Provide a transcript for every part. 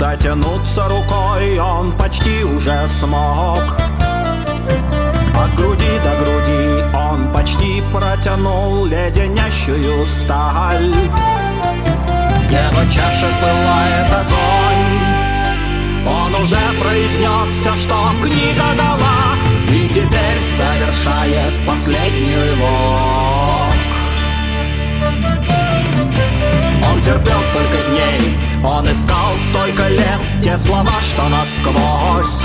Дотянуться рукой он почти уже смог. От груди до груди он почти протянул леденящую сталь. Его чаша пылает огонь. Он уже произнес все, что книга дала И теперь совершает последний рывок он искал столько лет Те слова, что насквозь.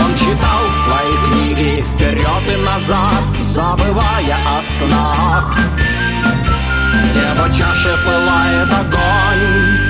Он читал свои книги вперед и назад Забывая о снах. В его пылает огонь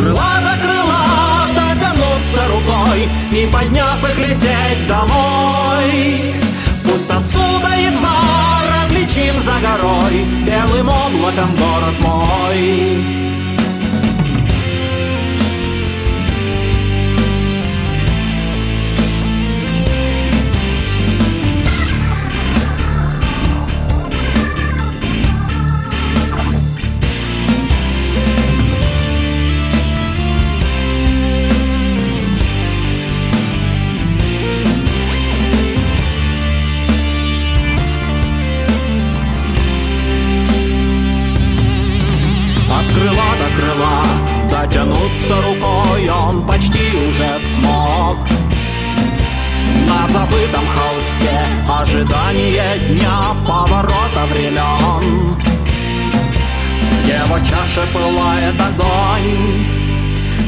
крыла до крыла дотянуться рукой И подняв их лететь домой. Пусть отсюда едва различим за горой Белым облаком город мой дотянуться рукой он почти уже смог. На забытом холсте ожидание дня поворота времен В его чаше пылает огонь.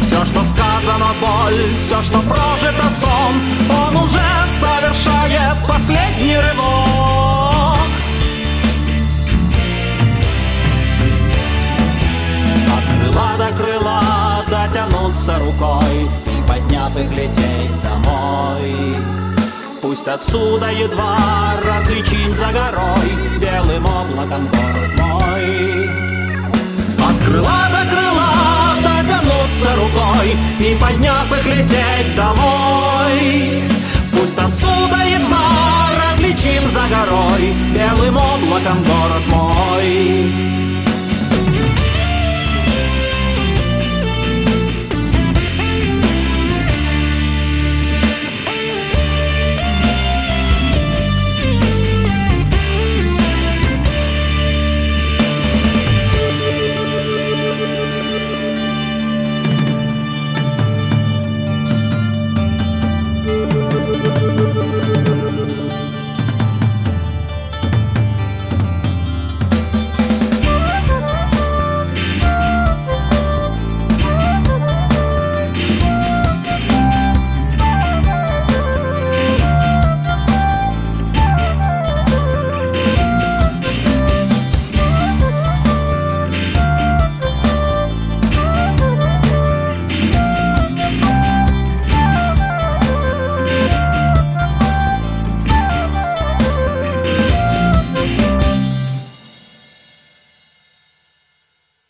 Все, что сказано, боль, все, что прожито сон Он уже совершает последний рывок дотянуться рукой И подняв их лететь домой. Пусть отсюда едва различим за горой Белым облаком город мой. От крыла до крыла дотянуться рукой И подняв их лететь домой. Пусть отсюда едва различим за горой Белым облаком город мой